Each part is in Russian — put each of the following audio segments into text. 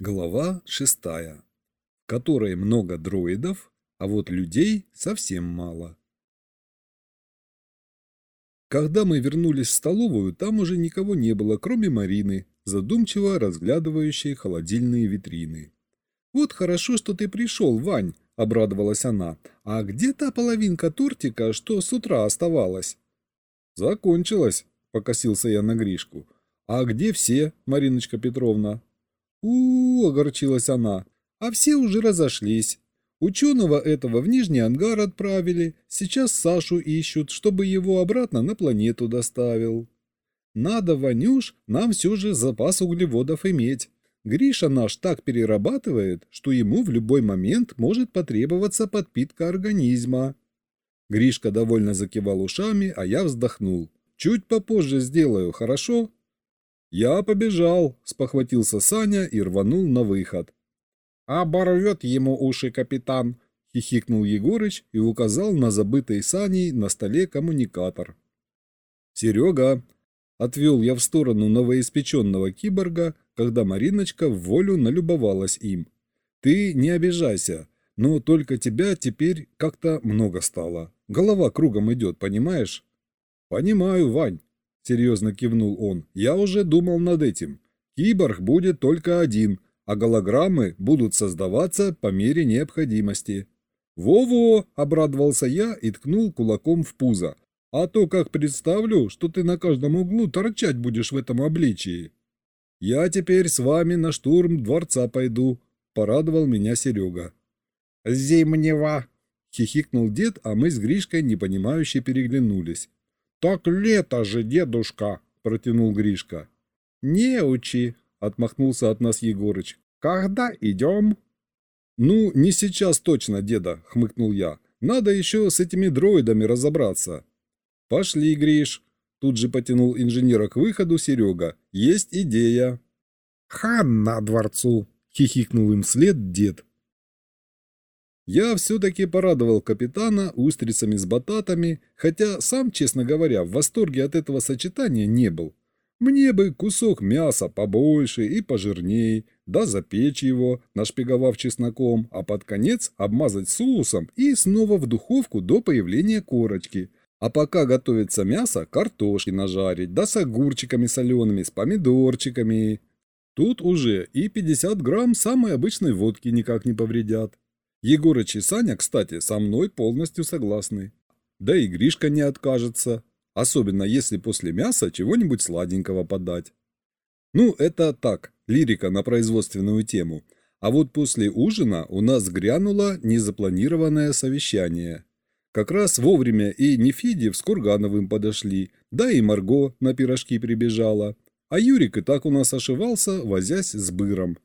Глава шестая, в которой много дроидов, а вот людей совсем мало. Когда мы вернулись в столовую, там уже никого не было, кроме Марины, задумчиво разглядывающей холодильные витрины. «Вот хорошо, что ты пришел, Вань», — обрадовалась она. «А где та половинка тортика, что с утра оставалась?» «Закончилась», — покосился я на Гришку. «А где все, Мариночка Петровна?» У, огорчилась она. «А все уже разошлись. Ученого этого в Нижний ангар отправили, сейчас Сашу ищут, чтобы его обратно на планету доставил. Надо, Ванюш, нам все же запас углеводов иметь. Гриша наш так перерабатывает, что ему в любой момент может потребоваться подпитка организма. Гришка довольно закивал ушами, а я вздохнул. Чуть попозже сделаю, хорошо? Я побежал, спохватился Саня и рванул на выход. «Оборвет ему уши капитан!» — хихикнул Егорыч и указал на забытый Саней на столе коммуникатор. «Серега!» — отвел я в сторону новоиспеченного киборга, когда Мариночка в волю налюбовалась им. «Ты не обижайся, но только тебя теперь как-то много стало. Голова кругом идет, понимаешь?» «Понимаю, Вань», — серьезно кивнул он. «Я уже думал над этим. Киборг будет только один — а голограммы будут создаваться по мере необходимости. «Во-во!» – обрадовался я и ткнул кулаком в пузо. «А то как представлю, что ты на каждом углу торчать будешь в этом обличии!» «Я теперь с вами на штурм дворца пойду», – порадовал меня Серега. «Зимнего!» – хихикнул дед, а мы с Гришкой непонимающе переглянулись. «Так лето же, дедушка!» – протянул Гришка. «Не учи!» — отмахнулся от нас Егорыч. «Когда идем?» «Ну, не сейчас точно, деда», — хмыкнул я. «Надо еще с этими дроидами разобраться». «Пошли, Гриш», — тут же потянул инженера к выходу Серега. «Есть идея». «Ханна дворцу», — хихикнул им вслед дед. Я все-таки порадовал капитана устрицами с бататами, хотя сам, честно говоря, в восторге от этого сочетания не был. Мне бы кусок мяса побольше и пожирней, да запечь его, нашпиговав чесноком, а под конец обмазать соусом и снова в духовку до появления корочки. А пока готовится мясо, картошки нажарить, да с огурчиками солеными, с помидорчиками. Тут уже и 50 грамм самой обычной водки никак не повредят. Егорыч и Саня, кстати, со мной полностью согласны. Да и Гришка не откажется особенно если после мяса чего-нибудь сладенького подать. Ну, это так, лирика на производственную тему. А вот после ужина у нас грянуло незапланированное совещание. Как раз вовремя и Нефидев с Кургановым подошли, да и Марго на пирожки прибежала. А Юрик и так у нас ошивался, возясь с быром.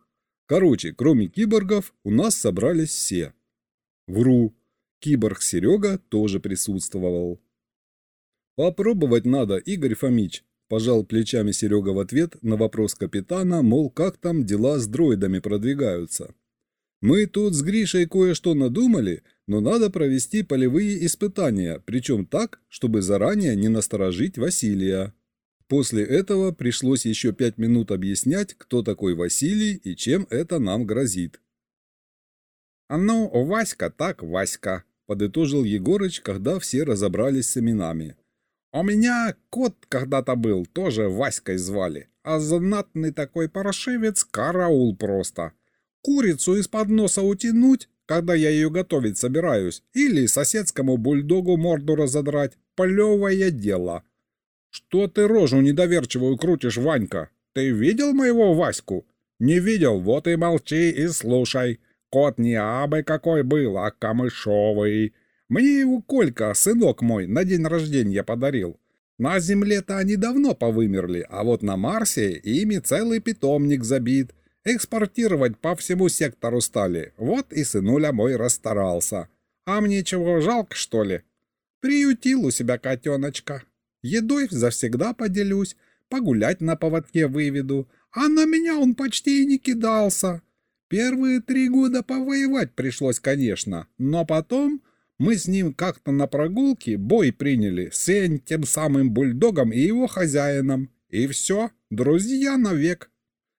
Короче, кроме киборгов, у нас собрались все. Вру. Киборг Серега тоже присутствовал. «Попробовать надо, Игорь Фомич», – пожал плечами Серега в ответ на вопрос капитана, мол, как там дела с дроидами продвигаются. «Мы тут с Гришей кое-что надумали, но надо провести полевые испытания, причем так, чтобы заранее не насторожить Василия». После этого пришлось еще пять минут объяснять, кто такой Василий и чем это нам грозит. «Ну, Васька так Васька», – подытожил Егорыч, когда все разобрались с именами. У меня кот когда-то был, тоже Васькой звали, а знатный такой паршивец караул просто. Курицу из-под носа утянуть, когда я ее готовить собираюсь, или соседскому бульдогу морду разодрать, плевое дело. Что ты рожу недоверчивую крутишь, Ванька? Ты видел моего Ваську? Не видел, вот и молчи и слушай. Кот не абы какой был, а камышовый. Мне его Колька, сынок мой, на день рождения подарил. На Земле-то они давно повымерли, а вот на Марсе ими целый питомник забит. Экспортировать по всему сектору стали. Вот и сынуля мой расстарался. А мне чего, жалко, что ли? Приютил у себя котеночка. Едой завсегда поделюсь, погулять на поводке выведу. А на меня он почти и не кидался. Первые три года повоевать пришлось, конечно, но потом мы с ним как-то на прогулке бой приняли с тем самым бульдогом и его хозяином. И все, друзья навек.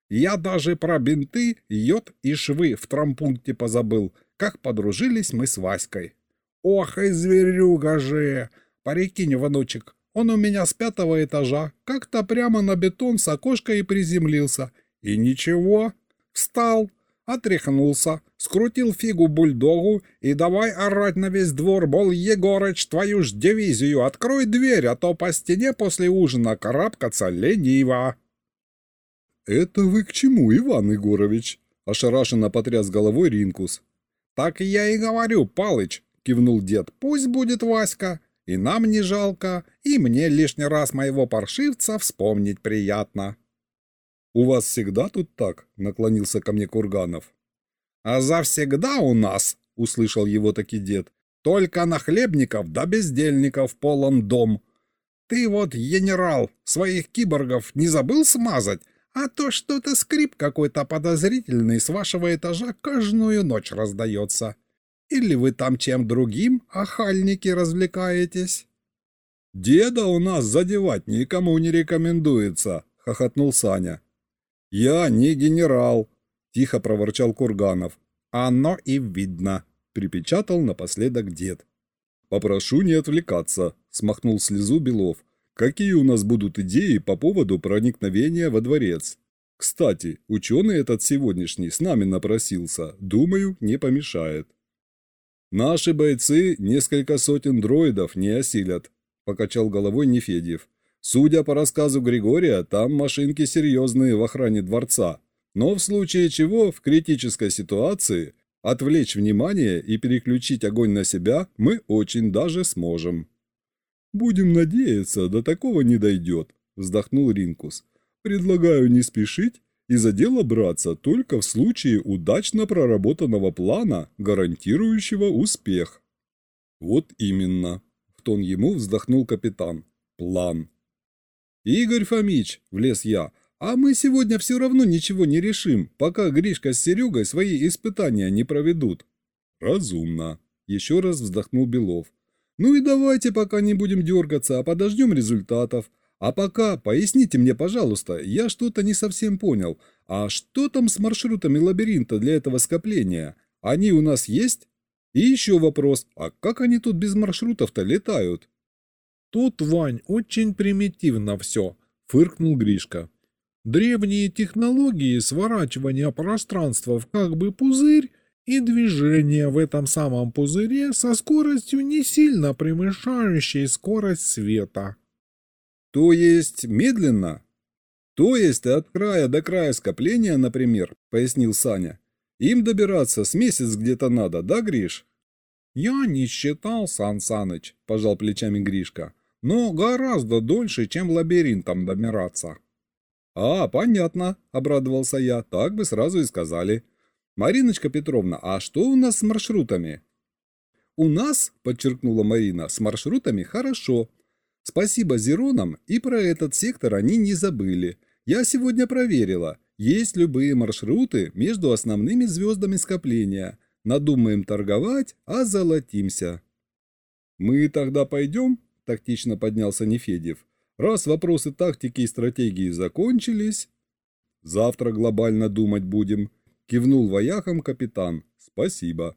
Я даже про бинты, йод и швы в трампункте позабыл, как подружились мы с Васькой. Ох и зверюга же! Прикинь, внучек, он у меня с пятого этажа как-то прямо на бетон с окошка и приземлился. И ничего, встал, отряхнулся, скрутил фигу бульдогу и давай орать на весь двор, мол, Егорыч, твою ж дивизию, открой дверь, а то по стене после ужина карабкаться лениво. «Это вы к чему, Иван Егорович?» – ошарашенно потряс головой Ринкус. «Так я и говорю, Палыч», – кивнул дед, – «пусть будет Васька, и нам не жалко, и мне лишний раз моего паршивца вспомнить приятно». «У вас всегда тут так?» – наклонился ко мне Курганов. «А завсегда у нас», – услышал его таки дед, – «только нахлебников да бездельников полон дом. Ты вот, генерал, своих киборгов не забыл смазать, а то что-то скрип какой-то подозрительный с вашего этажа каждую ночь раздается. Или вы там чем другим, охальники, развлекаетесь?» «Деда у нас задевать никому не рекомендуется», — хохотнул Саня. «Я не генерал», — тихо проворчал Курганов. «Оно и видно», — припечатал напоследок дед. «Попрошу не отвлекаться», — смахнул слезу Белов. «Какие у нас будут идеи по поводу проникновения во дворец?» «Кстати, ученый этот сегодняшний с нами напросился. Думаю, не помешает». «Наши бойцы несколько сотен дроидов не осилят», – покачал головой Нефедьев. «Судя по рассказу Григория, там машинки серьезные в охране дворца. Но в случае чего, в критической ситуации, отвлечь внимание и переключить огонь на себя мы очень даже сможем». «Будем надеяться, до такого не дойдет», – вздохнул Ринкус. «Предлагаю не спешить и за дело браться только в случае удачно проработанного плана, гарантирующего успех. Вот именно, в тон ему вздохнул капитан. План. Игорь Фомич, влез я, а мы сегодня все равно ничего не решим, пока Гришка с Серегой свои испытания не проведут. Разумно. Еще раз вздохнул Белов. Ну и давайте пока не будем дергаться, а подождем результатов. А пока поясните мне, пожалуйста, я что-то не совсем понял. А что там с маршрутами лабиринта для этого скопления? Они у нас есть? И еще вопрос, а как они тут без маршрутов-то летают? Тут, Вань, очень примитивно все, фыркнул Гришка. Древние технологии сворачивания пространства в как бы пузырь и движение в этом самом пузыре со скоростью не сильно превышающей скорость света. То есть медленно? То есть от края до края скопления, например, пояснил Саня. Им добираться с месяц где-то надо, да, Гриш? Я не считал, Сан Саныч, пожал плечами Гришка, но гораздо дольше, чем лабиринтом добираться. А, понятно, обрадовался я, так бы сразу и сказали. Мариночка Петровна, а что у нас с маршрутами? У нас, подчеркнула Марина, с маршрутами хорошо. Спасибо Зеронам, и про этот сектор они не забыли. Я сегодня проверила. Есть любые маршруты между основными звездами скопления. Надумаем торговать, а золотимся. Мы тогда пойдем? Тактично поднялся Нефедев. Раз вопросы тактики и стратегии закончились... Завтра глобально думать будем. Кивнул вояхом капитан. Спасибо.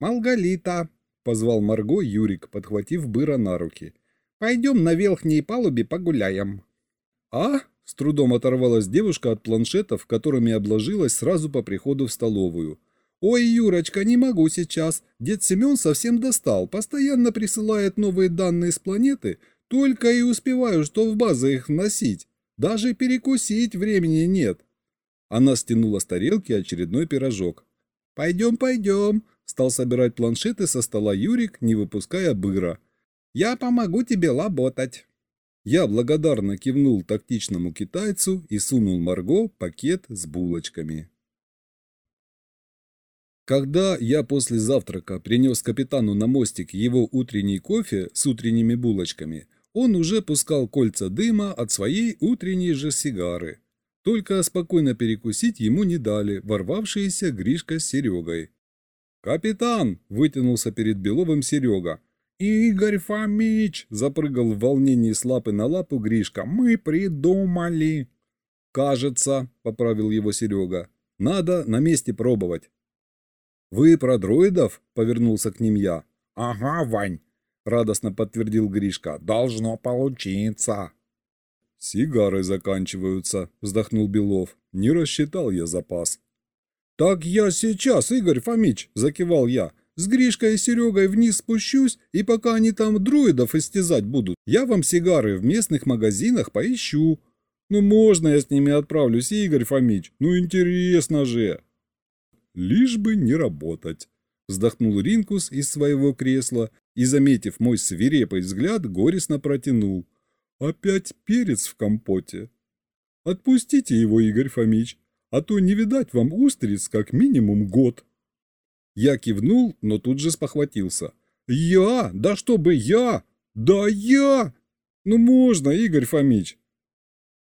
Малгалита, позвал Марго Юрик, подхватив быра на руки. Пойдем на верхней палубе погуляем». «А?» – с трудом оторвалась девушка от планшетов, которыми обложилась сразу по приходу в столовую. «Ой, Юрочка, не могу сейчас. Дед Семен совсем достал, постоянно присылает новые данные с планеты, только и успеваю, что в базы их вносить. Даже перекусить времени нет». Она стянула с тарелки очередной пирожок. «Пойдем, пойдем», – стал собирать планшеты со стола Юрик, не выпуская быра. Я помогу тебе лаботать. Я благодарно кивнул тактичному китайцу и сунул Марго пакет с булочками. Когда я после завтрака принес капитану на мостик его утренний кофе с утренними булочками, он уже пускал кольца дыма от своей утренней же сигары. Только спокойно перекусить ему не дали ворвавшиеся Гришка с Серегой. «Капитан!» – вытянулся перед Беловым Серега. «Игорь Фомич!» – запрыгал в волнении с лапы на лапу Гришка. «Мы придумали!» «Кажется», — поправил его Серега. «Надо на месте пробовать». «Вы про дроидов?» — повернулся к ним я. «Ага, Вань», — радостно подтвердил Гришка. «Должно получиться». «Сигары заканчиваются», — вздохнул Белов. «Не рассчитал я запас». «Так я сейчас, Игорь Фомич», — закивал я. «С Гришкой и Серегой вниз спущусь, и пока они там дроидов истязать будут, я вам сигары в местных магазинах поищу. Ну можно я с ними отправлюсь, Игорь Фомич? Ну интересно же!» «Лишь бы не работать», — вздохнул Ринкус из своего кресла и, заметив мой свирепый взгляд, горестно протянул. «Опять перец в компоте. Отпустите его, Игорь Фомич, а то не видать вам устриц как минимум год». Я кивнул, но тут же спохватился. «Я? Да чтобы я? Да я! Ну можно, Игорь Фомич!»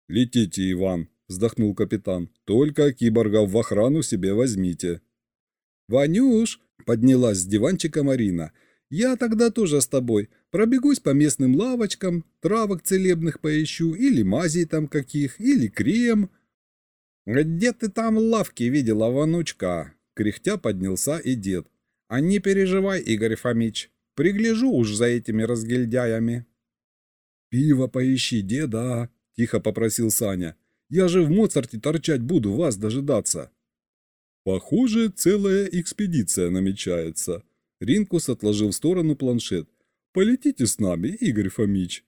«Летите, Иван!» – вздохнул капитан. «Только киборгов в охрану себе возьмите». «Ванюш!» – поднялась с диванчика Марина. «Я тогда тоже с тобой. Пробегусь по местным лавочкам, травок целебных поищу, или мазей там каких, или крем». «Где ты там лавки видела, Ванучка?» Кряхтя поднялся и дед. «А не переживай, Игорь Фомич, пригляжу уж за этими разгильдяями». «Пиво поищи, деда!» – тихо попросил Саня. «Я же в Моцарте торчать буду, вас дожидаться». «Похоже, целая экспедиция намечается». Ринкус отложил в сторону планшет. «Полетите с нами, Игорь Фомич».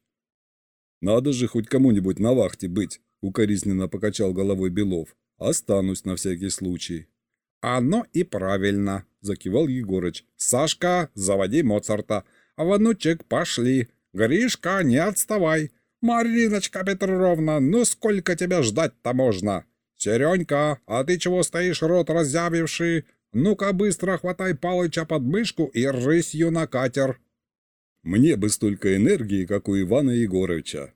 «Надо же хоть кому-нибудь на вахте быть», – укоризненно покачал головой Белов. «Останусь на всякий случай». «Оно и правильно», – закивал Егорыч. «Сашка, заводи Моцарта, а внучек пошли. Гришка, не отставай. Мариночка Петровна, ну сколько тебя ждать-то можно? Серенька, а ты чего стоишь рот разъявивший? Ну-ка быстро хватай Палыча под мышку и рысью на катер». «Мне бы столько энергии, как у Ивана Егоровича».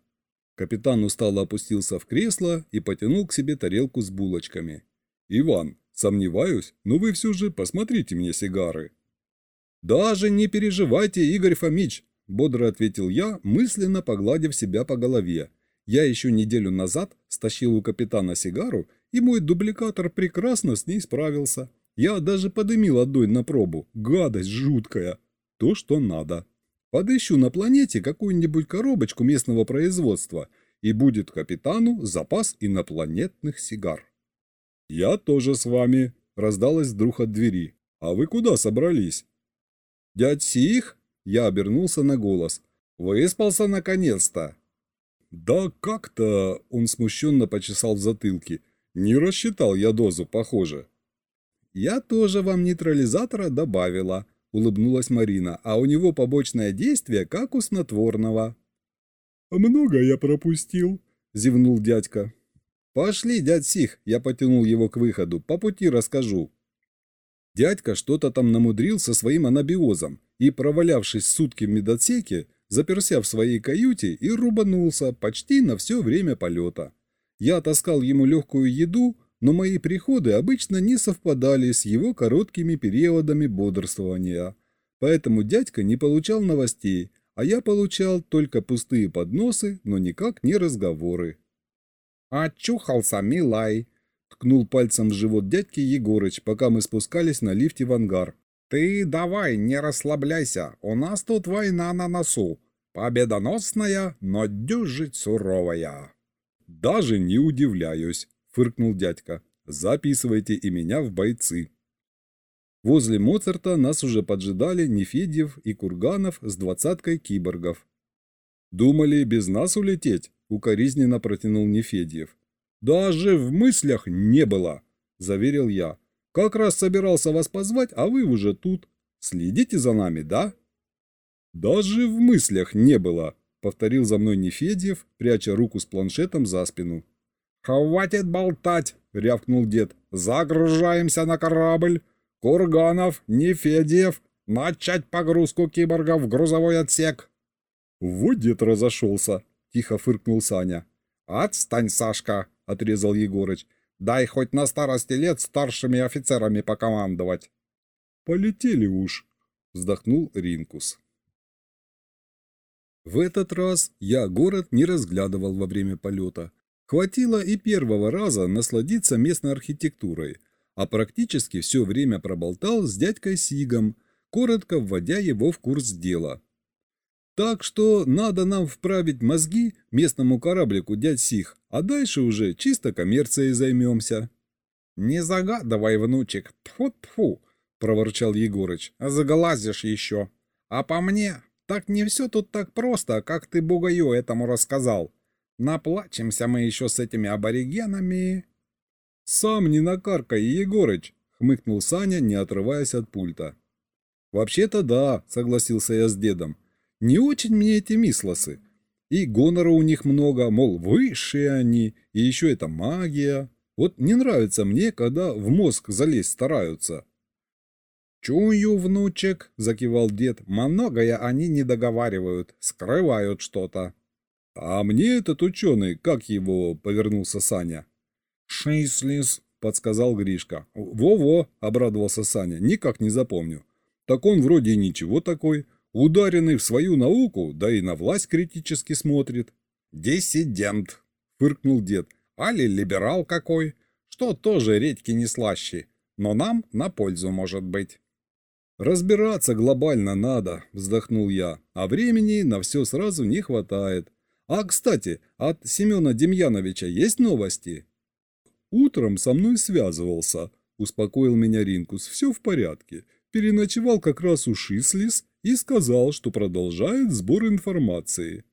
Капитан устало опустился в кресло и потянул к себе тарелку с булочками. «Иван, Сомневаюсь, но вы все же посмотрите мне сигары». «Даже не переживайте, Игорь Фомич», – бодро ответил я, мысленно погладив себя по голове. Я еще неделю назад стащил у капитана сигару, и мой дубликатор прекрасно с ней справился. Я даже подымил одной на пробу. Гадость жуткая. То, что надо. Подыщу на планете какую-нибудь коробочку местного производства, и будет капитану запас инопланетных сигар. «Я тоже с вами», – раздалось вдруг от двери. «А вы куда собрались?» «Дядь Сих?» – я обернулся на голос. «Выспался наконец-то!» «Да как-то...» – он смущенно почесал в затылке. «Не рассчитал я дозу, похоже». «Я тоже вам нейтрализатора добавила», – улыбнулась Марина, «а у него побочное действие, как у снотворного». «Много я пропустил», – зевнул дядька. «Пошли, дядь Сих!» – я потянул его к выходу. «По пути расскажу». Дядька что-то там намудрил со своим анабиозом и, провалявшись сутки в медотсеке, заперся в своей каюте и рубанулся почти на все время полета. Я таскал ему легкую еду, но мои приходы обычно не совпадали с его короткими периодами бодрствования. Поэтому дядька не получал новостей, а я получал только пустые подносы, но никак не разговоры. «Очухался, милай!» – ткнул пальцем в живот дядьки Егорыч, пока мы спускались на лифте в ангар. «Ты давай, не расслабляйся, у нас тут война на носу. Победоносная, но дюжить суровая». «Даже не удивляюсь», – фыркнул дядька. «Записывайте и меня в бойцы». Возле Моцарта нас уже поджидали Нефедьев и Курганов с двадцаткой киборгов. «Думали без нас улететь?» – укоризненно протянул Нефедьев. «Даже в мыслях не было!» – заверил я. «Как раз собирался вас позвать, а вы уже тут. Следите за нами, да?» «Даже в мыслях не было!» – повторил за мной Нефедьев, пряча руку с планшетом за спину. «Хватит болтать!» – рявкнул дед. «Загружаемся на корабль! Курганов, Нефедьев, начать погрузку киборгов в грузовой отсек!» «Вот дед разошелся!» – тихо фыркнул Саня. «Отстань, Сашка!» – отрезал Егорыч. «Дай хоть на старости лет старшими офицерами покомандовать». «Полетели уж!» – вздохнул Ринкус. В этот раз я город не разглядывал во время полета, Хватило и первого раза насладиться местной архитектурой, а практически все время проболтал с дядькой Сигом, коротко вводя его в курс дела. Так что надо нам вправить мозги местному кораблику дядь Сих, а дальше уже чисто коммерцией займемся. «Не загадывай, внучек, тьфу-тьфу!» — проворчал Егорыч. «Заглазишь еще. А по мне, так не все тут так просто, как ты бугаю этому рассказал. Наплачемся мы еще с этими аборигенами». «Сам не накаркай, Егорыч!» — хмыкнул Саня, не отрываясь от пульта. «Вообще-то да», — согласился я с дедом. «Не очень мне эти мислосы. И гонора у них много, мол, высшие они, и еще это магия. Вот не нравится мне, когда в мозг залезть стараются. «Чую, внучек», — закивал дед, — «многое они не договаривают, скрывают что-то». «А мне этот ученый, как его?» — повернулся Саня. «Шейслис», — подсказал Гришка. «Во-во», — обрадовался Саня, — «никак не запомню». «Так он вроде ничего такой, ударенный в свою науку, да и на власть критически смотрит». «Диссидент», — фыркнул дед, — «али либерал какой, что тоже редьки не слаще, но нам на пользу может быть». «Разбираться глобально надо», — вздохнул я, — «а времени на все сразу не хватает. А, кстати, от Семена Демьяновича есть новости?» «Утром со мной связывался», — успокоил меня Ринкус, — «все в порядке. Переночевал как раз у Шислис и сказал, что продолжает сбор информации».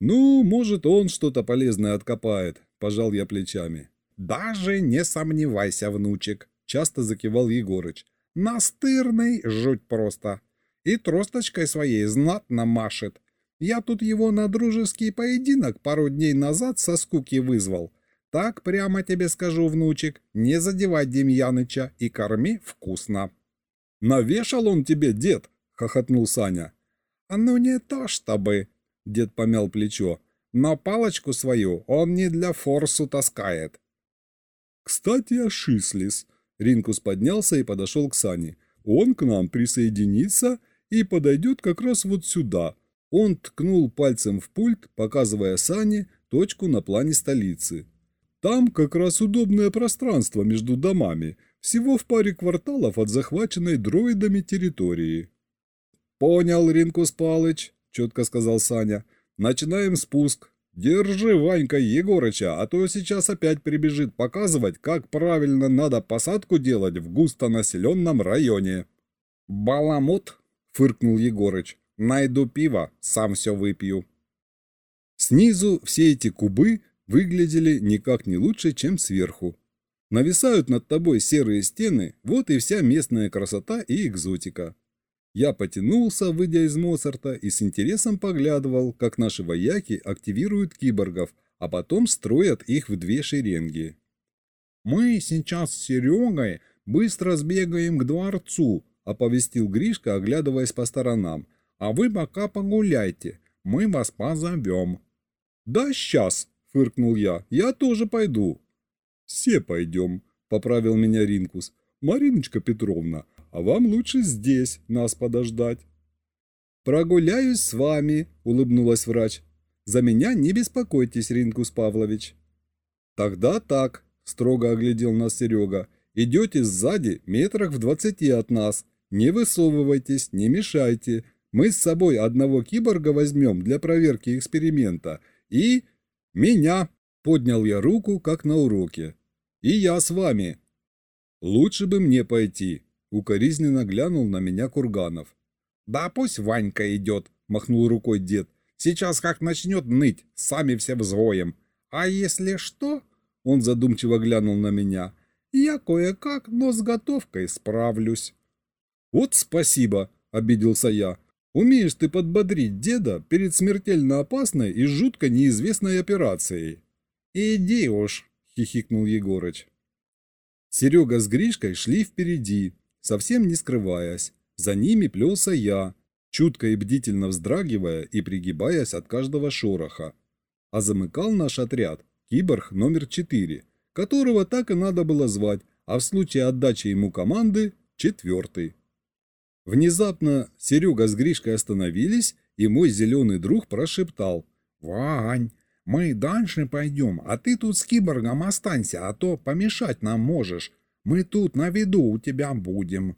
«Ну, может, он что-то полезное откопает», — пожал я плечами. «Даже не сомневайся, внучек», — часто закивал Егорыч. Настырный, жуть просто. И тросточкой своей знатно машет. Я тут его на дружеский поединок пару дней назад со скуки вызвал. Так прямо тебе скажу, внучек, не задевай Демьяныча и корми вкусно. «Навешал он тебе, дед!» — хохотнул Саня. «А «Ну не то чтобы...» — дед помял плечо. «Но палочку свою он не для форсу таскает». «Кстати, о Шислис», Ринкус поднялся и подошел к Сане. «Он к нам присоединится и подойдет как раз вот сюда». Он ткнул пальцем в пульт, показывая Сане точку на плане столицы. «Там как раз удобное пространство между домами, всего в паре кварталов от захваченной дроидами территории». «Понял, Ринкус Палыч», — четко сказал Саня. «Начинаем спуск. «Держи, Ванька Егорыча, а то сейчас опять прибежит показывать, как правильно надо посадку делать в густонаселенном районе». «Баламут», — фыркнул Егорыч, — «найду пиво, сам все выпью». Снизу все эти кубы выглядели никак не лучше, чем сверху. Нависают над тобой серые стены, вот и вся местная красота и экзотика. Я потянулся, выйдя из Моцарта, и с интересом поглядывал, как наши вояки активируют киборгов, а потом строят их в две шеренги. «Мы сейчас с Серегой быстро сбегаем к дворцу», — оповестил Гришка, оглядываясь по сторонам. «А вы пока погуляйте, мы вас позовем». «Да сейчас», — фыркнул я, — «я тоже пойду». «Все пойдем», — поправил меня Ринкус. «Мариночка Петровна, а вам лучше здесь нас подождать». «Прогуляюсь с вами», — улыбнулась врач. «За меня не беспокойтесь, Ринкус Павлович». «Тогда так», — строго оглядел нас Серега. «Идете сзади, метрах в двадцати от нас. Не высовывайтесь, не мешайте. Мы с собой одного киборга возьмем для проверки эксперимента. И... меня!» — поднял я руку, как на уроке. «И я с вами». «Лучше бы мне пойти», Укоризненно глянул на меня Курганов. «Да пусть Ванька идет», — махнул рукой дед. «Сейчас как начнет ныть, сами все взвоем. А если что...» Он задумчиво глянул на меня. «Я кое-как, но с готовкой справлюсь». «Вот спасибо», — обиделся я. «Умеешь ты подбодрить деда перед смертельно опасной и жутко неизвестной операцией». «Иди уж», — хихикнул Егорыч. Серега с Гришкой шли впереди, совсем не скрываясь. За ними плелся я, чутко и бдительно вздрагивая и пригибаясь от каждого шороха. А замыкал наш отряд киборг номер 4, которого так и надо было звать, а в случае отдачи ему команды – четвертый. Внезапно Серега с Гришкой остановились, и мой зеленый друг прошептал. «Вань, Мы дальше пойдем, а ты тут с киборгом останься, а то помешать нам можешь. Мы тут на виду у тебя будем».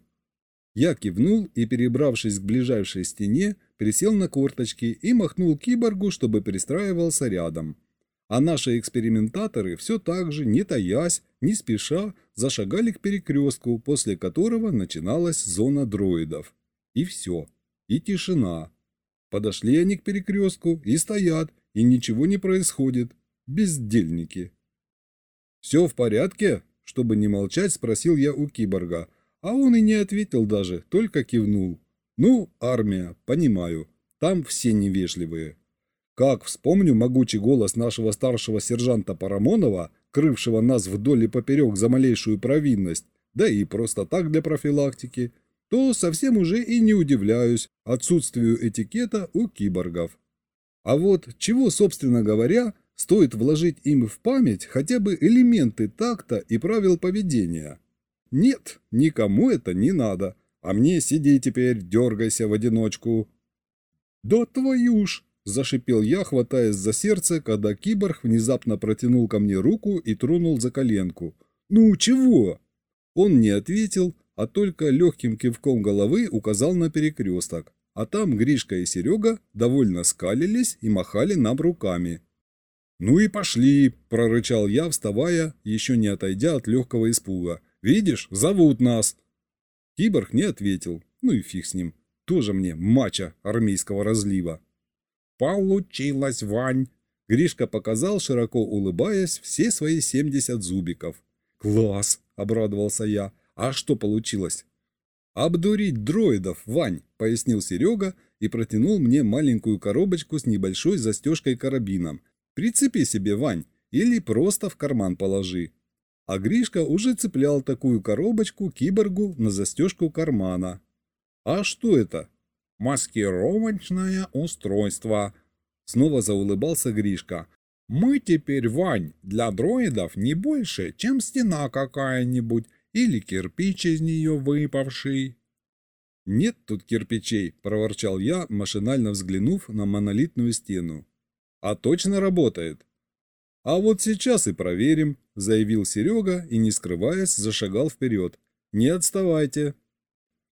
Я кивнул и, перебравшись к ближайшей стене, присел на корточки и махнул киборгу, чтобы перестраивался рядом. А наши экспериментаторы все так же, не таясь, не спеша, зашагали к перекрестку, после которого начиналась зона дроидов. И все. И тишина. Подошли они к перекрестку и стоят, и ничего не происходит. Бездельники. «Все в порядке?» Чтобы не молчать, спросил я у киборга, а он и не ответил даже, только кивнул. «Ну, армия, понимаю, там все невежливые». Как вспомню могучий голос нашего старшего сержанта Парамонова, крывшего нас вдоль и поперек за малейшую провинность, да и просто так для профилактики, то совсем уже и не удивляюсь отсутствию этикета у киборгов. А вот чего, собственно говоря, стоит вложить им в память хотя бы элементы такта и правил поведения? Нет, никому это не надо, а мне сиди теперь, дергайся в одиночку. Да твою ж! Зашипел я, хватаясь за сердце, когда киборг внезапно протянул ко мне руку и тронул за коленку. «Ну, чего?» Он не ответил, а только легким кивком головы указал на перекресток. А там Гришка и Серега довольно скалились и махали нам руками. «Ну и пошли!» – прорычал я, вставая, еще не отойдя от легкого испуга. «Видишь, зовут нас!» Киборг не ответил. Ну и фиг с ним. Тоже мне мача армейского разлива. «Получилось, Вань!» Гришка показал, широко улыбаясь, все свои 70 зубиков. «Класс!» – обрадовался я. «А что получилось?» «Обдурить дроидов, Вань!» – пояснил Серега и протянул мне маленькую коробочку с небольшой застежкой-карабином. «Прицепи себе, Вань, или просто в карман положи». А Гришка уже цеплял такую коробочку киборгу на застежку кармана. «А что это?» маскировочное устройство. Снова заулыбался Гришка. Мы теперь, Вань, для дроидов не больше, чем стена какая-нибудь или кирпич из нее выпавший. «Нет тут кирпичей», – проворчал я, машинально взглянув на монолитную стену. «А точно работает?» «А вот сейчас и проверим», – заявил Серега и, не скрываясь, зашагал вперед. «Не отставайте».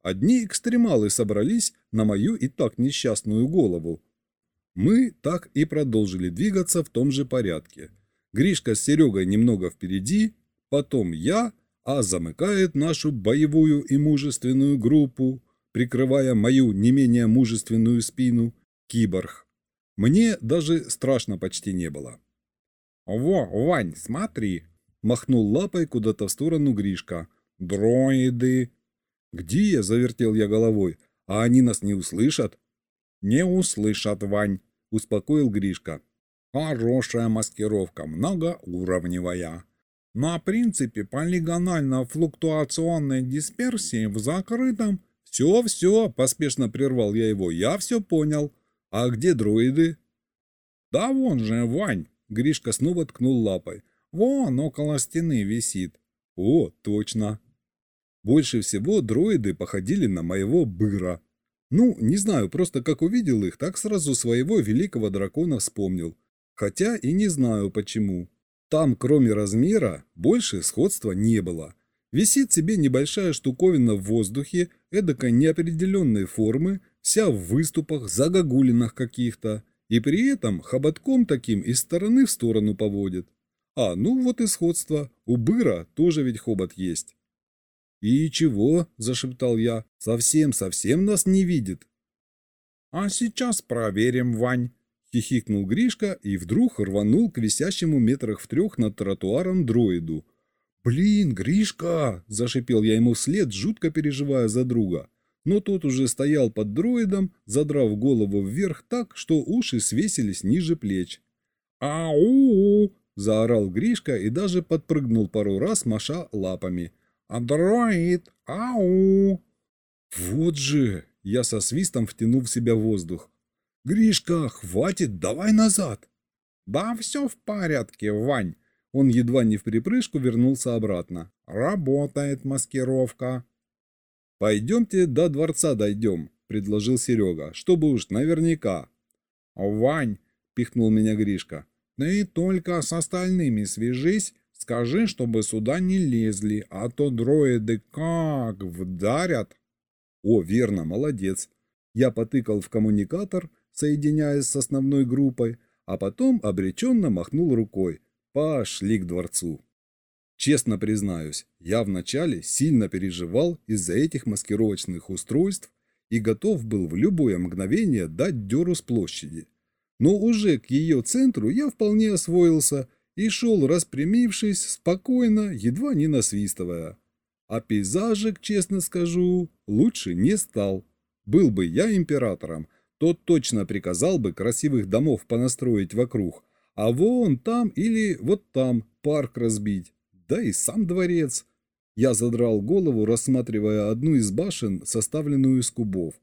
Одни экстремалы собрались на мою и так несчастную голову. Мы так и продолжили двигаться в том же порядке. Гришка с Серегой немного впереди, потом я, а замыкает нашу боевую и мужественную группу, прикрывая мою не менее мужественную спину, киборг. Мне даже страшно почти не было. «Во, Вань, смотри!» – махнул лапой куда-то в сторону Гришка. «Дроиды!» «Где я?» – завертел я головой. «А они нас не услышат?» «Не услышат, Вань», – успокоил Гришка. «Хорошая маскировка, многоуровневая. На принципе полигонально-флуктуационной дисперсии в закрытом...» «Все-все», – поспешно прервал я его, – «я все понял. А где дроиды?» «Да вон же, Вань!» – Гришка снова ткнул лапой. «Вон около стены висит». «О, точно!» Больше всего дроиды походили на моего быра. Ну, не знаю, просто как увидел их, так сразу своего великого дракона вспомнил. Хотя и не знаю почему. Там, кроме размера, больше сходства не было. Висит себе небольшая штуковина в воздухе, эдакой неопределенной формы, вся в выступах, загогулинах каких-то, и при этом хоботком таким из стороны в сторону поводит. А, ну вот и сходство, у быра тоже ведь хобот есть. «И чего?» – зашептал я. «Совсем-совсем нас не видит». «А сейчас проверим, Вань», – хихикнул Гришка и вдруг рванул к висящему метрах в трех над тротуаром дроиду. «Блин, Гришка!» – зашипел я ему вслед, жутко переживая за друга. Но тот уже стоял под дроидом, задрав голову вверх так, что уши свесились ниже плеч. «Ау!» – заорал Гришка и даже подпрыгнул пару раз, маша лапами. «Андроид! Ау!» «Вот же!» – я со свистом втянул в себя воздух. «Гришка, хватит, давай назад!» «Да все в порядке, Вань!» Он едва не в припрыжку вернулся обратно. «Работает маскировка!» «Пойдемте до дворца дойдем», – предложил Серега, – «чтобы уж наверняка». «Вань!» – пихнул меня Гришка. Ты только с остальными свяжись, скажи, чтобы сюда не лезли, а то дроиды как вдарят. О, верно, молодец. Я потыкал в коммуникатор, соединяясь с основной группой, а потом обреченно махнул рукой. Пошли к дворцу. Честно признаюсь, я вначале сильно переживал из-за этих маскировочных устройств и готов был в любое мгновение дать дёру с площади. Но уже к ее центру я вполне освоился и шел распрямившись, спокойно, едва не насвистывая. А пейзажик, честно скажу, лучше не стал. Был бы я императором, то точно приказал бы красивых домов понастроить вокруг, а вон там или вот там парк разбить да и сам дворец. Я задрал голову, рассматривая одну из башен, составленную из кубов.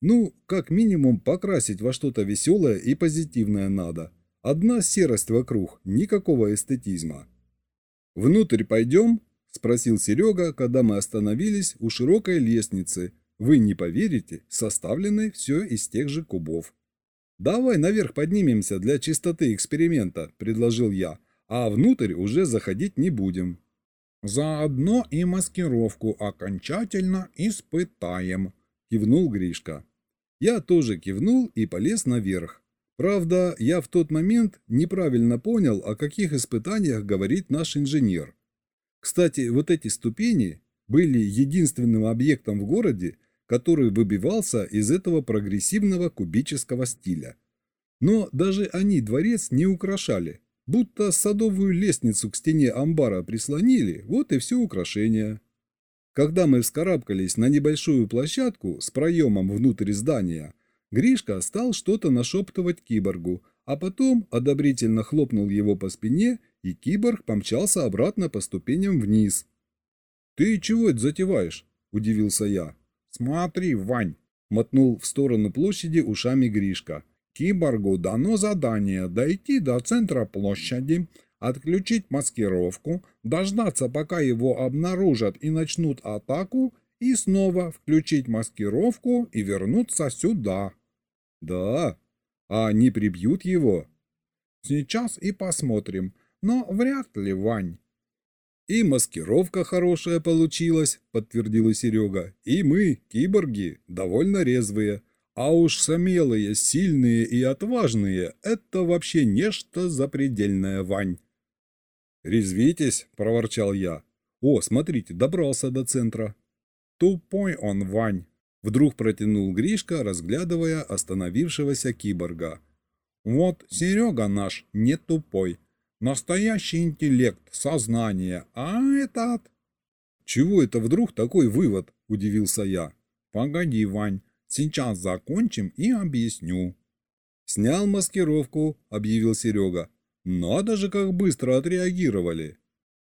Ну, как минимум, покрасить во что-то веселое и позитивное надо. Одна серость вокруг, никакого эстетизма. «Внутрь пойдем?» – спросил Серега, когда мы остановились у широкой лестницы. Вы не поверите, составленной все из тех же кубов. «Давай наверх поднимемся для чистоты эксперимента», – предложил я а внутрь уже заходить не будем. «Заодно и маскировку окончательно испытаем», – кивнул Гришка. Я тоже кивнул и полез наверх. Правда, я в тот момент неправильно понял, о каких испытаниях говорит наш инженер. Кстати, вот эти ступени были единственным объектом в городе, который выбивался из этого прогрессивного кубического стиля. Но даже они дворец не украшали, Будто садовую лестницу к стене амбара прислонили, вот и все украшение. Когда мы вскарабкались на небольшую площадку с проемом внутрь здания, Гришка стал что-то нашептывать киборгу, а потом одобрительно хлопнул его по спине, и киборг помчался обратно по ступеням вниз. «Ты чего это затеваешь?» – удивился я. «Смотри, Вань!» – мотнул в сторону площади ушами Гришка. Киборгу дано задание дойти до центра площади, отключить маскировку, дождаться, пока его обнаружат и начнут атаку, и снова включить маскировку и вернуться сюда. Да? А они прибьют его? Сейчас и посмотрим, но вряд ли, Вань. И маскировка хорошая получилась, подтвердил Серега. И мы, киборги, довольно резвые. А уж смелые, сильные и отважные – это вообще нечто запредельное, Вань. «Резвитесь», – проворчал я. «О, смотрите, добрался до центра». «Тупой он, Вань», – вдруг протянул Гришка, разглядывая остановившегося киборга. «Вот Серега наш не тупой. Настоящий интеллект, сознание, а этот...» «Чего это вдруг такой вывод?» – удивился я. «Погоди, Вань, Сейчас закончим и объясню. Снял маскировку, объявил Серега. Надо же, как быстро отреагировали.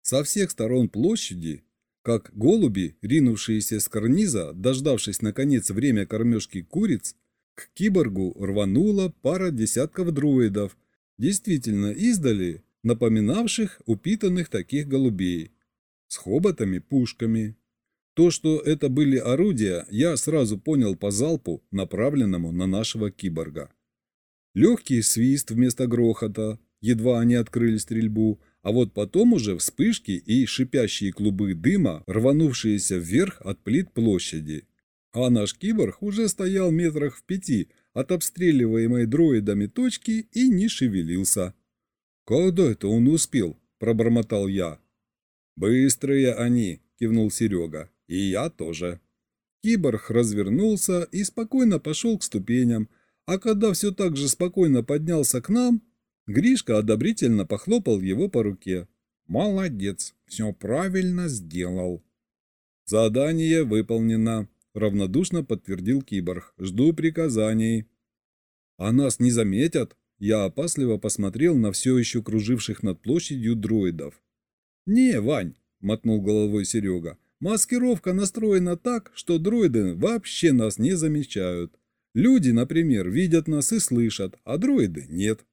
Со всех сторон площади, как голуби, ринувшиеся с карниза, дождавшись наконец время кормежки куриц, к киборгу рванула пара десятков дроидов, действительно издали, напоминавших упитанных таких голубей, с хоботами-пушками. То, что это были орудия, я сразу понял по залпу, направленному на нашего киборга. Легкий свист вместо грохота, едва они открыли стрельбу, а вот потом уже вспышки и шипящие клубы дыма, рванувшиеся вверх от плит площади. А наш киборг уже стоял метрах в пяти от обстреливаемой дроидами точки и не шевелился. «Когда это он успел?» – пробормотал я. «Быстрые они!» – кивнул Серега. И я тоже. Киборг развернулся и спокойно пошел к ступеням, а когда все так же спокойно поднялся к нам, Гришка одобрительно похлопал его по руке. «Молодец, все правильно сделал». «Задание выполнено», — равнодушно подтвердил киборг. «Жду приказаний». «А нас не заметят?» Я опасливо посмотрел на все еще круживших над площадью дроидов. «Не, Вань», — мотнул головой Серега, Маскировка настроена так, что дроиды вообще нас не замечают. Люди, например, видят нас и слышат, а дроиды нет.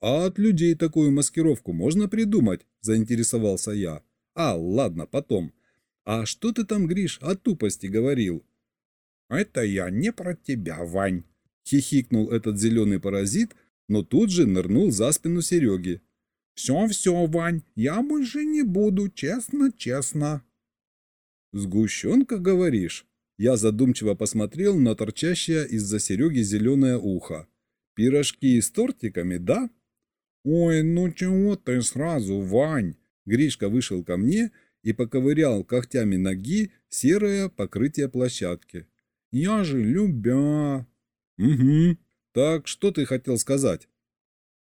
А от людей такую маскировку можно придумать, заинтересовался я. А, ладно, потом. А что ты там, Гриш, о тупости говорил? Это я не про тебя, Вань. Хихикнул этот зеленый паразит, но тут же нырнул за спину Сереги. «Все-все, Вань, я больше не буду, честно-честно». «Сгущенка, говоришь?» Я задумчиво посмотрел на торчащее из-за Сереги зеленое ухо. «Пирожки с тортиками, да?» «Ой, ну чего ты сразу, Вань?» Гришка вышел ко мне и поковырял когтями ноги серое покрытие площадки. «Я же любя...» «Угу. Так что ты хотел сказать?»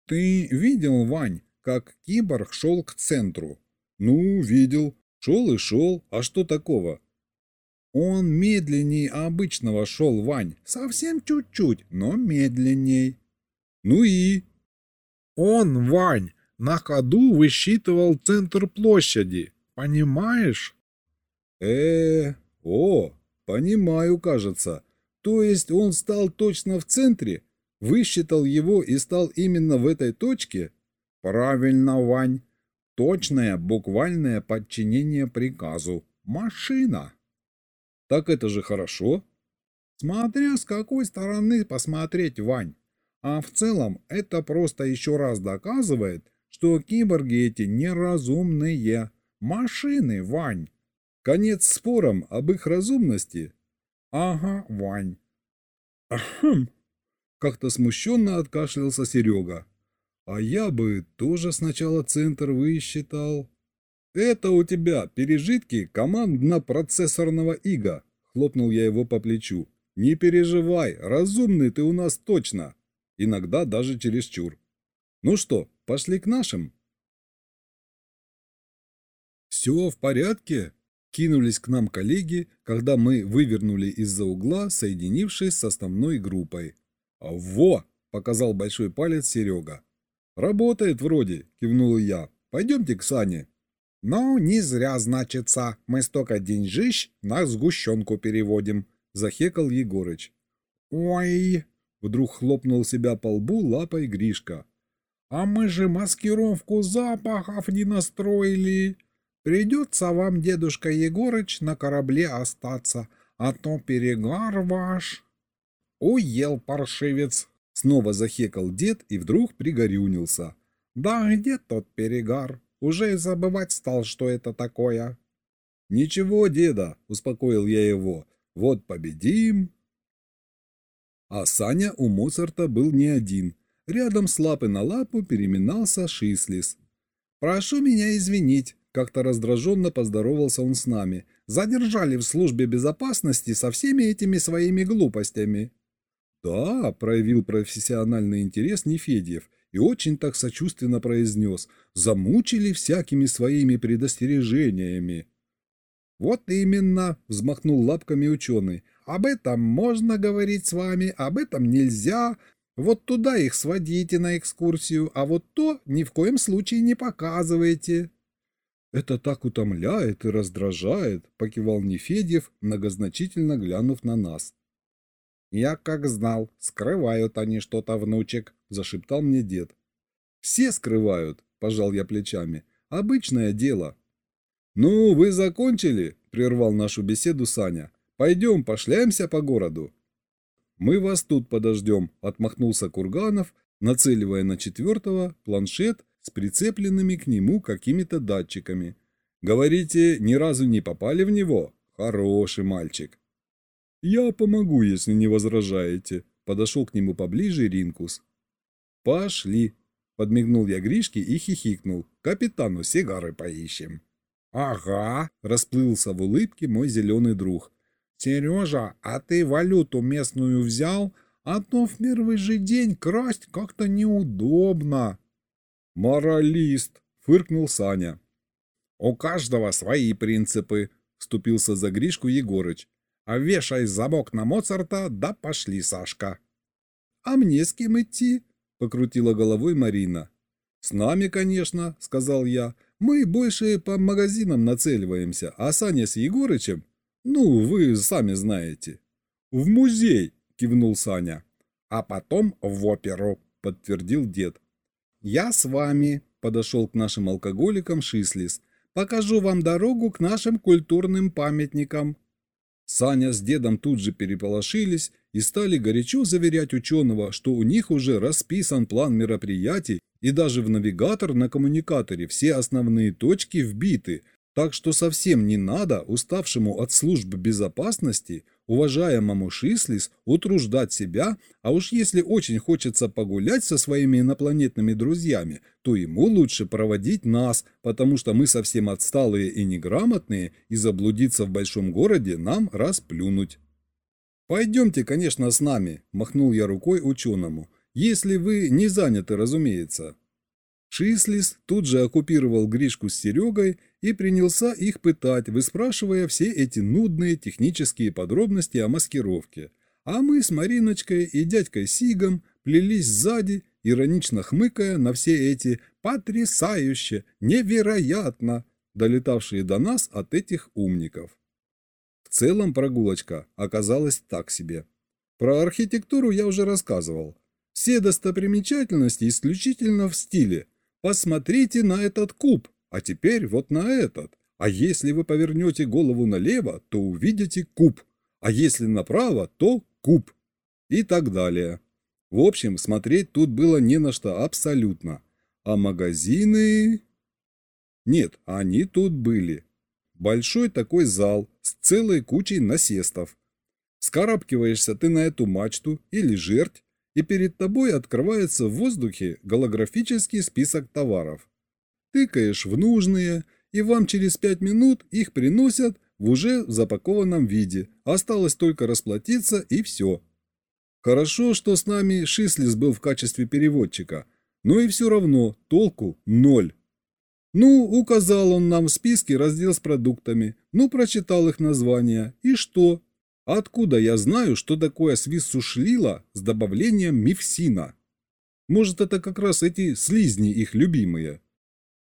«Ты видел, Вань, как киборг шел к центру?» «Ну, видел. Шел и шел. А что такого?» «Он медленнее обычного шел, Вань. Совсем чуть-чуть, но медленней». «Ну и?» Он, Вань, на ходу высчитывал центр площади. Понимаешь? э о, понимаю, кажется. То есть он стал точно в центре, высчитал его и стал именно в этой точке? Правильно, Вань. Точное буквальное подчинение приказу. Машина. Так это же хорошо. Смотря с какой стороны посмотреть, Вань. А в целом это просто еще раз доказывает, что киборги эти неразумные. Машины, Вань. Конец спорам об их разумности? Ага, Вань. Ахм. Как-то смущенно откашлялся Серега. А я бы тоже сначала центр высчитал. Это у тебя пережитки командно-процессорного ига, хлопнул я его по плечу. Не переживай, разумный ты у нас точно иногда даже чересчур. Ну что, пошли к нашим? Все в порядке? Кинулись к нам коллеги, когда мы вывернули из-за угла, соединившись с основной группой. «Во!» – показал большой палец Серега. «Работает вроде», – кивнул я. «Пойдемте к Сане». «Ну, не зря, значится, мы столько деньжищ на сгущенку переводим», – захекал Егорыч. «Ой!» Вдруг хлопнул себя по лбу лапой Гришка. «А мы же маскировку запахов не настроили. Придется вам, дедушка Егорыч, на корабле остаться, а то перегар ваш». «Уел паршивец!» Снова захекал дед и вдруг пригорюнился. «Да где тот перегар? Уже и забывать стал, что это такое». «Ничего, деда», — успокоил я его. «Вот победим, а Саня у Моцарта был не один. Рядом с лапы на лапу переминался Шислис. «Прошу меня извинить», – как-то раздраженно поздоровался он с нами. «Задержали в службе безопасности со всеми этими своими глупостями». «Да», – проявил профессиональный интерес Нефедьев и очень так сочувственно произнес. «Замучили всякими своими предостережениями». «Вот именно», – взмахнул лапками ученый. Об этом можно говорить с вами, об этом нельзя. Вот туда их сводите на экскурсию, а вот то ни в коем случае не показывайте. Это так утомляет и раздражает, покивал Нефедьев, многозначительно глянув на нас. Я как знал, скрывают они что-то, внучек, зашептал мне дед. Все скрывают, пожал я плечами. Обычное дело. Ну, вы закончили? прервал нашу беседу Саня. Пойдем, пошляемся по городу. Мы вас тут подождем, отмахнулся Курганов, нацеливая на четвертого планшет с прицепленными к нему какими-то датчиками. Говорите, ни разу не попали в него? Хороший мальчик. Я помогу, если не возражаете, подошел к нему поближе Ринкус. Пошли, подмигнул я Гришке и хихикнул. Капитану сигары поищем. Ага, расплылся в улыбке мой зеленый друг. «Сережа, а ты валюту местную взял? А то в первый же день красть как-то неудобно». «Моралист!» — фыркнул Саня. «У каждого свои принципы», — вступился за Гришку Егорыч. «А вешай замок на Моцарта, да пошли, Сашка». «А мне с кем идти?» — покрутила головой Марина. «С нами, конечно», — сказал я. «Мы больше по магазинам нацеливаемся, а Саня с Егорычем ну, вы сами знаете. В музей, кивнул Саня. А потом в оперу, подтвердил дед. Я с вами, подошел к нашим алкоголикам Шислис. Покажу вам дорогу к нашим культурным памятникам. Саня с дедом тут же переполошились и стали горячо заверять ученого, что у них уже расписан план мероприятий и даже в навигатор на коммуникаторе все основные точки вбиты, так что совсем не надо уставшему от службы безопасности уважаемому Шислис утруждать себя, а уж если очень хочется погулять со своими инопланетными друзьями, то ему лучше проводить нас, потому что мы совсем отсталые и неграмотные, и заблудиться в большом городе нам расплюнуть. «Пойдемте, конечно, с нами», – махнул я рукой ученому, – «если вы не заняты, разумеется». Шислис тут же оккупировал Гришку с Серегой и принялся их пытать, выспрашивая все эти нудные технические подробности о маскировке. А мы с Мариночкой и дядькой Сигом плелись сзади, иронично хмыкая на все эти «потрясающе», «невероятно», долетавшие до нас от этих умников. В целом прогулочка оказалась так себе. Про архитектуру я уже рассказывал. Все достопримечательности исключительно в стиле «посмотрите на этот куб», а теперь вот на этот. А если вы повернете голову налево, то увидите куб. А если направо, то куб. И так далее. В общем, смотреть тут было не на что абсолютно. А магазины... Нет, они тут были. Большой такой зал с целой кучей насестов. Скарабкиваешься ты на эту мачту или жерть, и перед тобой открывается в воздухе голографический список товаров тыкаешь в нужные, и вам через пять минут их приносят в уже запакованном виде. Осталось только расплатиться и все. Хорошо, что с нами Шислис был в качестве переводчика, но и все равно толку ноль. Ну, указал он нам в списке раздел с продуктами, ну, прочитал их названия, и что? Откуда я знаю, что такое свиссушлила с добавлением мифсина? Может, это как раз эти слизни их любимые?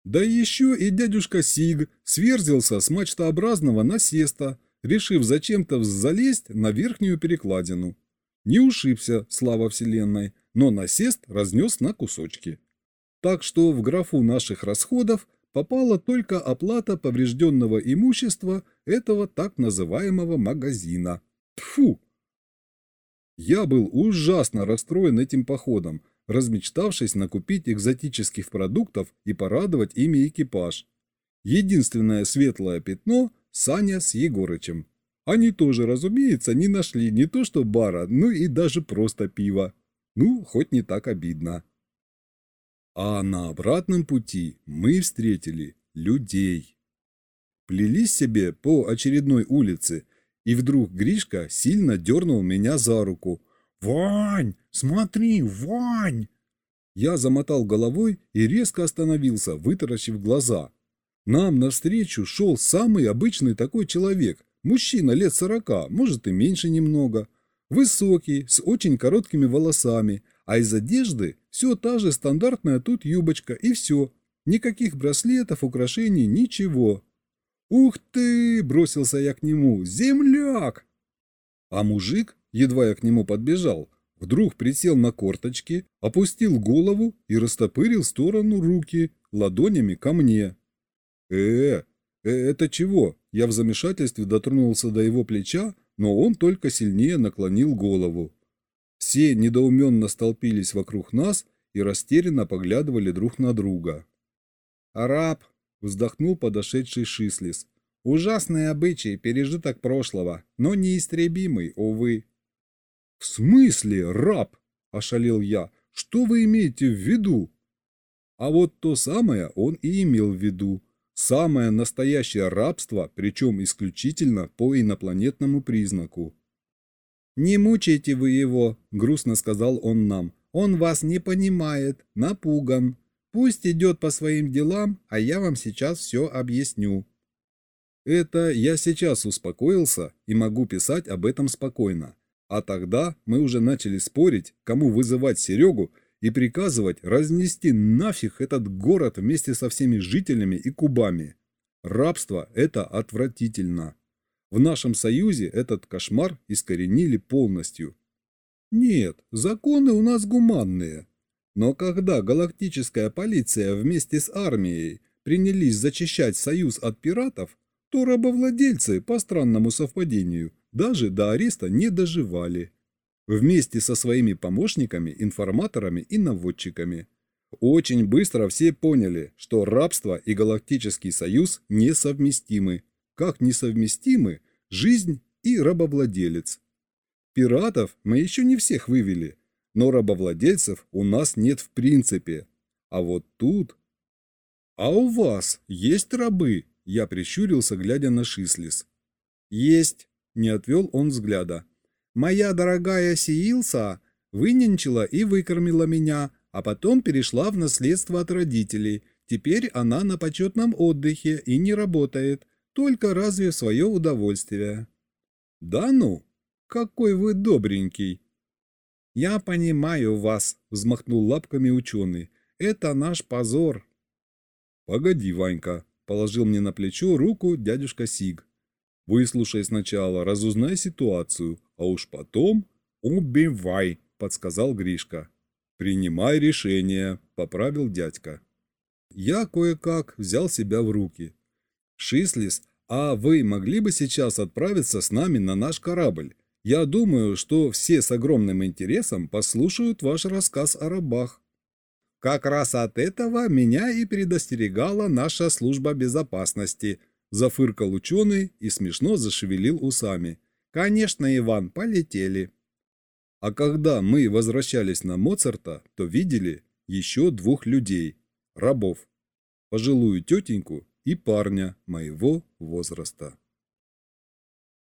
Да еще и дядюшка Сиг сверзился с мачтообразного насеста, решив зачем-то залезть на верхнюю перекладину. Не ушибся, слава вселенной, но насест разнес на кусочки. Так что в графу наших расходов попала только оплата поврежденного имущества этого так называемого магазина. Тфу! Я был ужасно расстроен этим походом, размечтавшись накупить экзотических продуктов и порадовать ими экипаж. Единственное светлое пятно – Саня с Егорычем. Они тоже, разумеется, не нашли не то что бара, ну и даже просто пива. Ну, хоть не так обидно. А на обратном пути мы встретили людей. Плелись себе по очередной улице, и вдруг Гришка сильно дернул меня за руку – «Вань, смотри, Вань!» Я замотал головой и резко остановился, вытаращив глаза. Нам навстречу шел самый обычный такой человек, мужчина лет сорока, может и меньше немного. Высокий, с очень короткими волосами, а из одежды все та же стандартная тут юбочка и все. Никаких браслетов, украшений, ничего. «Ух ты!» – бросился я к нему. «Земляк!» А мужик едва я к нему подбежал, вдруг присел на корточки, опустил голову и растопырил сторону руки ладонями ко мне. э э, это чего?» Я в замешательстве дотронулся до его плеча, но он только сильнее наклонил голову. Все недоуменно столпились вокруг нас и растерянно поглядывали друг на друга. «Араб!» – вздохнул подошедший Шислис. «Ужасный обычай, пережиток прошлого, но неистребимый, увы. «В смысле, раб?» – ошалел я. «Что вы имеете в виду?» А вот то самое он и имел в виду. Самое настоящее рабство, причем исключительно по инопланетному признаку. «Не мучайте вы его», – грустно сказал он нам. «Он вас не понимает, напуган. Пусть идет по своим делам, а я вам сейчас все объясню». Это я сейчас успокоился и могу писать об этом спокойно. А тогда мы уже начали спорить, кому вызывать Серегу и приказывать разнести нафиг этот город вместе со всеми жителями и кубами. Рабство – это отвратительно. В нашем союзе этот кошмар искоренили полностью. Нет, законы у нас гуманные. Но когда галактическая полиция вместе с армией принялись зачищать союз от пиратов, то рабовладельцы, по странному совпадению, даже до ареста не доживали. Вместе со своими помощниками, информаторами и наводчиками. Очень быстро все поняли, что рабство и галактический союз несовместимы, как несовместимы жизнь и рабовладелец. Пиратов мы еще не всех вывели, но рабовладельцев у нас нет в принципе. А вот тут... А у вас есть рабы? Я прищурился, глядя на Шислис. Есть, не отвел он взгляда. Моя дорогая Сиилса выненчила и выкормила меня, а потом перешла в наследство от родителей. Теперь она на почетном отдыхе и не работает, только разве в свое удовольствие. Да ну, какой вы добренький. Я понимаю вас, взмахнул лапками ученый. Это наш позор. Погоди, Ванька, положил мне на плечо руку дядюшка Сиг. Выслушай сначала, разузнай ситуацию, а уж потом убивай, подсказал Гришка. «Принимай решение», – поправил дядька. Я кое-как взял себя в руки. «Шислис, а вы могли бы сейчас отправиться с нами на наш корабль? Я думаю, что все с огромным интересом послушают ваш рассказ о рабах». «Как раз от этого меня и предостерегала наша служба безопасности», – зафыркал ученый и смешно зашевелил усами. «Конечно, Иван, полетели». А когда мы возвращались на Моцарта, то видели еще двух людей, рабов, пожилую тетеньку и парня моего возраста.